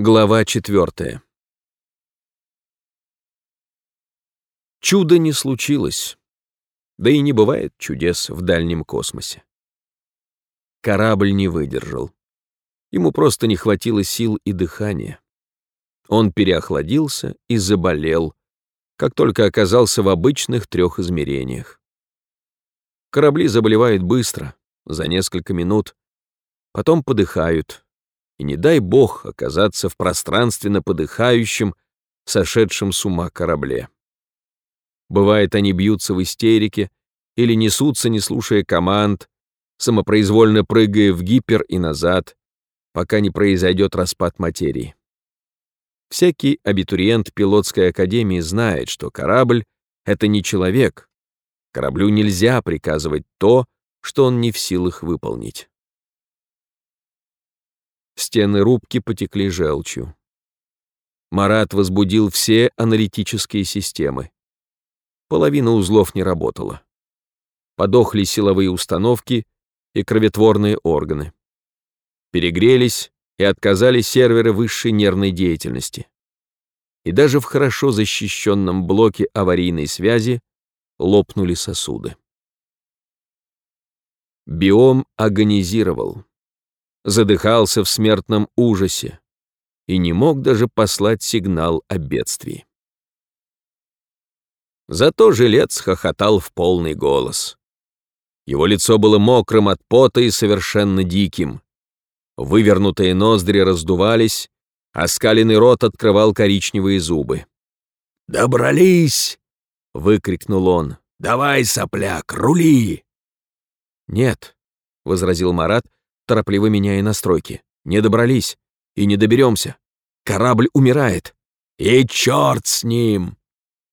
Глава четвертая. Чудо не случилось, да и не бывает чудес в дальнем космосе. Корабль не выдержал. Ему просто не хватило сил и дыхания. Он переохладился и заболел, как только оказался в обычных трех измерениях. Корабли заболевают быстро, за несколько минут, потом подыхают, и не дай бог оказаться в пространственно подыхающем, сошедшем с ума корабле. Бывает, они бьются в истерике или несутся, не слушая команд, самопроизвольно прыгая в гипер и назад, пока не произойдет распад материи. Всякий абитуриент пилотской академии знает, что корабль — это не человек. Кораблю нельзя приказывать то, что он не в силах выполнить. Стены рубки потекли желчью. Марат возбудил все аналитические системы. Половина узлов не работала. Подохли силовые установки и кроветворные органы. Перегрелись и отказали серверы высшей нервной деятельности. И даже в хорошо защищенном блоке аварийной связи лопнули сосуды. Биом агонизировал задыхался в смертном ужасе и не мог даже послать сигнал о бедствии. Зато жилец хохотал в полный голос. Его лицо было мокрым от пота и совершенно диким. Вывернутые ноздри раздувались, а скаленный рот открывал коричневые зубы. «Добрались!» — выкрикнул он. «Давай, сопляк, рули!» «Нет», — возразил Марат, торопливо меняя настройки. «Не добрались и не доберемся. Корабль умирает». «И черт с ним!»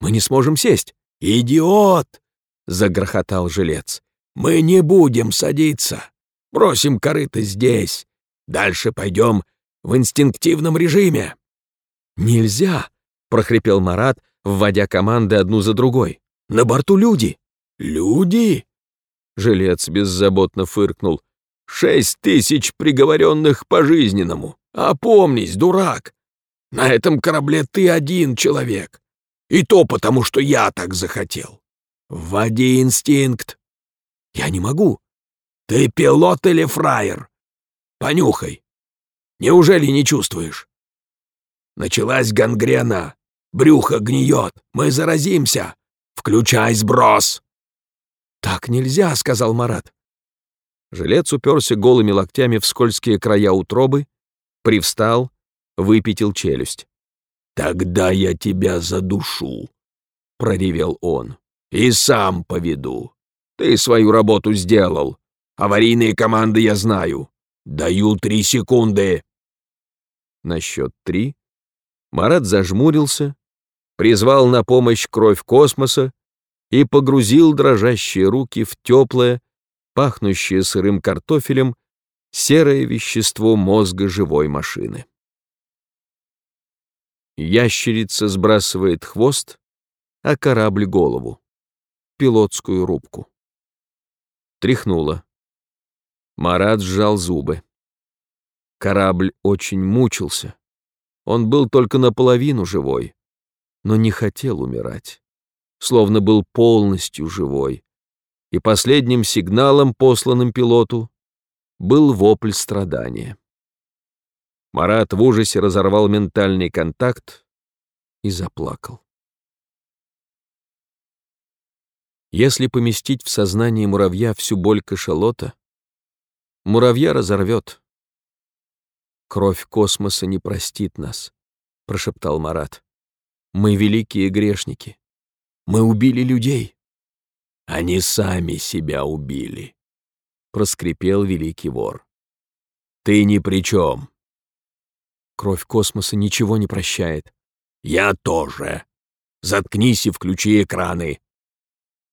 «Мы не сможем сесть». «Идиот!» — загрохотал жилец. «Мы не будем садиться. Бросим корыто здесь. Дальше пойдем в инстинктивном режиме». «Нельзя!» — прохрипел Марат, вводя команды одну за другой. «На борту люди!» «Люди?» Жилец беззаботно фыркнул. Шесть тысяч приговоренных пожизненному. Опомнись, дурак. На этом корабле ты один человек. И то потому, что я так захотел. Вводи инстинкт. Я не могу. Ты пилот или фраер? Понюхай. Неужели не чувствуешь? Началась гангрена. Брюхо гниет. Мы заразимся. Включай сброс. Так нельзя, сказал Марат. Жилец уперся голыми локтями в скользкие края утробы, привстал, выпятил челюсть. «Тогда я тебя задушу», — проревел он, — «и сам поведу. Ты свою работу сделал. Аварийные команды я знаю. Даю три секунды». На счет три Марат зажмурился, призвал на помощь кровь космоса и погрузил дрожащие руки в теплое, пахнущее сырым картофелем, серое вещество мозга живой машины. Ящерица сбрасывает хвост, а корабль — голову, пилотскую рубку. Тряхнула. Марат сжал зубы. Корабль очень мучился. Он был только наполовину живой, но не хотел умирать, словно был полностью живой, и последним сигналом, посланным пилоту, был вопль страдания. Марат в ужасе разорвал ментальный контакт и заплакал. Если поместить в сознание муравья всю боль кашалота, муравья разорвет. «Кровь космоса не простит нас», — прошептал Марат. «Мы великие грешники. Мы убили людей». Они сами себя убили, — проскрипел великий вор. Ты ни при чем. Кровь космоса ничего не прощает. Я тоже. Заткнись и включи экраны.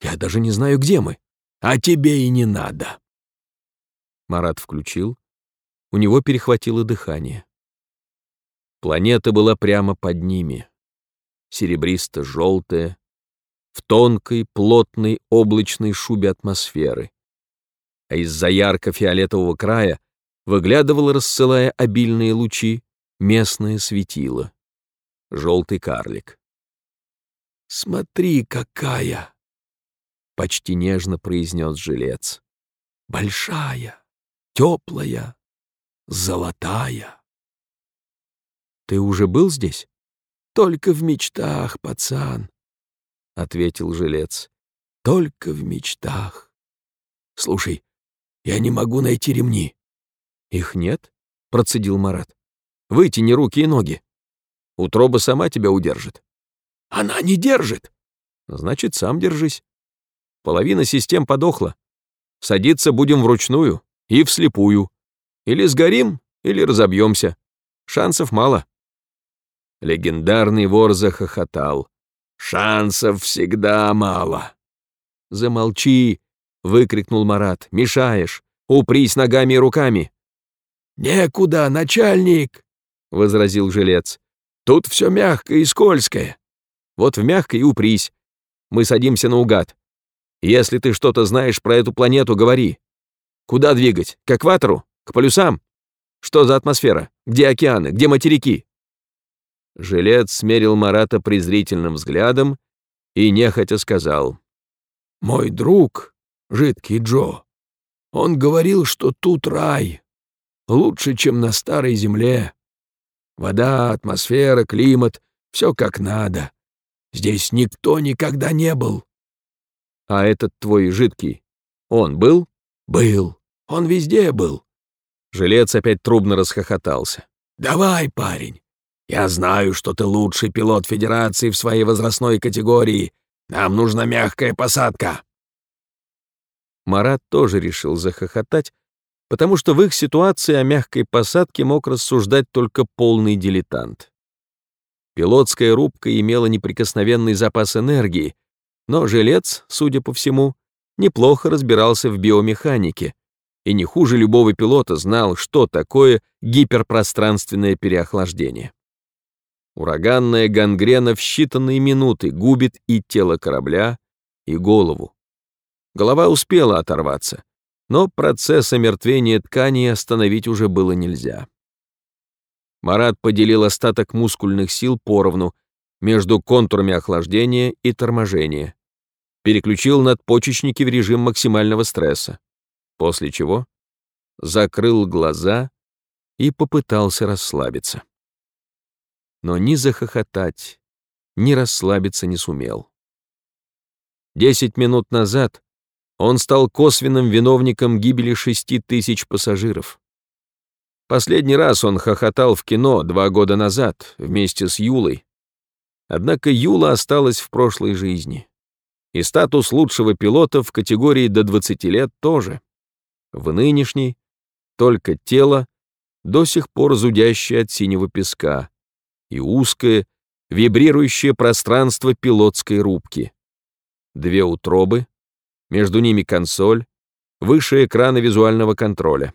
Я даже не знаю, где мы. А тебе и не надо. Марат включил. У него перехватило дыхание. Планета была прямо под ними. Серебристо-желтая, в тонкой, плотной облачной шубе атмосферы. А из-за ярко-фиолетового края выглядывала, рассылая обильные лучи, местное светило, желтый карлик. «Смотри, какая!» — почти нежно произнес жилец. «Большая, теплая, золотая». «Ты уже был здесь?» «Только в мечтах, пацан», — ответил жилец. «Только в мечтах. Слушай, я не могу найти ремни». «Их нет?» — процедил Марат. «Вытяни руки и ноги. Утроба сама тебя удержит». «Она не держит». «Значит, сам держись. Половина систем подохла. Садиться будем вручную и вслепую. Или сгорим, или разобьемся. Шансов мало». Легендарный вор захохотал. «Шансов всегда мало». «Замолчи!» — выкрикнул Марат. «Мешаешь! Упрись ногами и руками!» «Некуда, начальник!» — возразил жилец. «Тут все мягкое и скользкое». «Вот в мягкое и упрись. Мы садимся наугад. Если ты что-то знаешь про эту планету, говори. Куда двигать? К экватору? К полюсам? Что за атмосфера? Где океаны? Где материки?» Жилец смерил Марата презрительным взглядом и нехотя сказал. «Мой друг, жидкий Джо, он говорил, что тут рай, лучше, чем на старой земле. Вода, атмосфера, климат — все как надо. Здесь никто никогда не был». «А этот твой жидкий, он был?» «Был. Он везде был». Жилец опять трубно расхохотался. «Давай, парень, я знаю, что ты лучший пилот Федерации в своей возрастной категории. Нам нужна мягкая посадка». Марат тоже решил захохотать, потому что в их ситуации о мягкой посадке мог рассуждать только полный дилетант. Пилотская рубка имела неприкосновенный запас энергии, но жилец, судя по всему, неплохо разбирался в биомеханике и не хуже любого пилота знал, что такое гиперпространственное переохлаждение. Ураганная гангрена в считанные минуты губит и тело корабля, и голову. Голова успела оторваться, но процесс омертвения ткани остановить уже было нельзя. Марат поделил остаток мускульных сил поровну между контурами охлаждения и торможения, переключил надпочечники в режим максимального стресса, после чего закрыл глаза и попытался расслабиться но ни захохотать, ни расслабиться не сумел. Десять минут назад он стал косвенным виновником гибели шести тысяч пассажиров. Последний раз он хохотал в кино два года назад вместе с Юлой. Однако Юла осталась в прошлой жизни. И статус лучшего пилота в категории до 20 лет тоже. В нынешней только тело, до сих пор зудящее от синего песка, и узкое, вибрирующее пространство пилотской рубки. Две утробы, между ними консоль, выше экрана визуального контроля.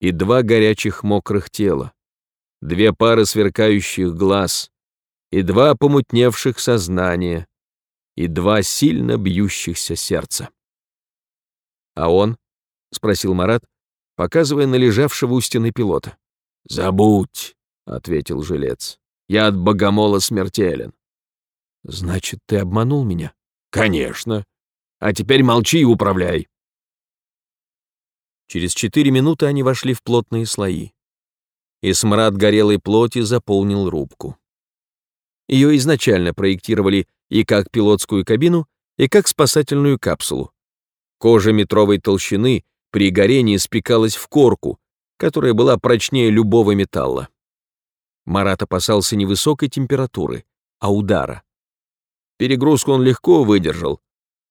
И два горячих мокрых тела, две пары сверкающих глаз, и два помутневших сознания, и два сильно бьющихся сердца. «А он?» — спросил Марат, показывая на лежавшего у стены пилота. «Забудь», — ответил жилец. Я от богомола смертелен. Значит, ты обманул меня? Конечно. А теперь молчи и управляй. Через четыре минуты они вошли в плотные слои. И смрад горелой плоти заполнил рубку. Ее изначально проектировали и как пилотскую кабину, и как спасательную капсулу. Кожа метровой толщины при горении спекалась в корку, которая была прочнее любого металла. Марат опасался не высокой температуры, а удара. Перегрузку он легко выдержал.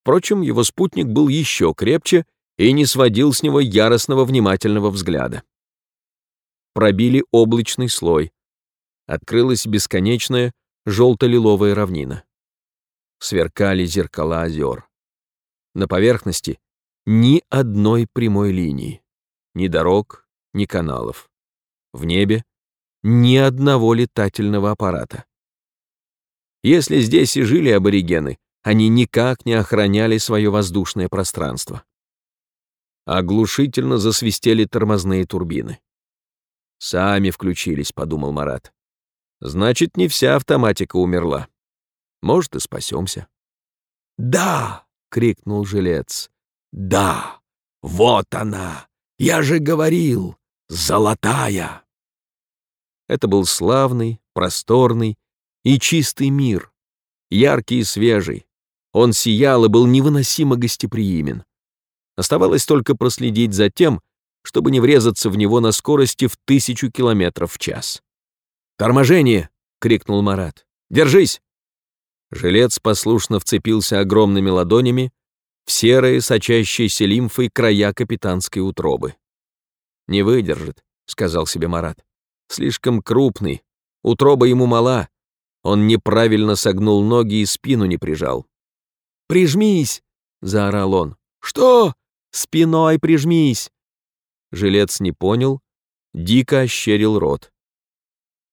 Впрочем, его спутник был еще крепче и не сводил с него яростного внимательного взгляда. Пробили облачный слой. Открылась бесконечная желто-лиловая равнина. Сверкали зеркала озер. На поверхности ни одной прямой линии, ни дорог, ни каналов. В небе ни одного летательного аппарата. Если здесь и жили аборигены, они никак не охраняли свое воздушное пространство. Оглушительно засвистели тормозные турбины. Сами включились, подумал Марат. Значит, не вся автоматика умерла. Может, и спасемся. «Да!» — крикнул жилец. «Да! Вот она! Я же говорил! Золотая!» Это был славный, просторный и чистый мир, яркий и свежий. Он сиял и был невыносимо гостеприимен. Оставалось только проследить за тем, чтобы не врезаться в него на скорости в тысячу километров в час. «Торможение!» — крикнул Марат. «Держись!» Жилец послушно вцепился огромными ладонями в серые, сочащиеся лимфой края капитанской утробы. «Не выдержит», — сказал себе Марат. «Слишком крупный, утроба ему мала, он неправильно согнул ноги и спину не прижал». «Прижмись!» — заорал он. «Что?» «Спиной прижмись!» Жилец не понял, дико ощерил рот.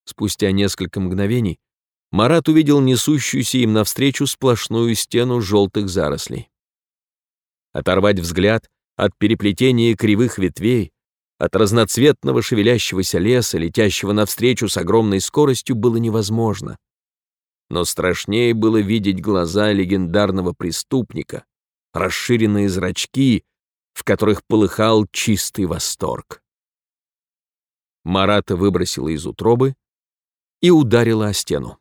Спустя несколько мгновений Марат увидел несущуюся им навстречу сплошную стену желтых зарослей. Оторвать взгляд от переплетения кривых ветвей, от разноцветного шевелящегося леса, летящего навстречу с огромной скоростью, было невозможно. Но страшнее было видеть глаза легендарного преступника, расширенные зрачки, в которых полыхал чистый восторг. Марата выбросила из утробы и ударила о стену.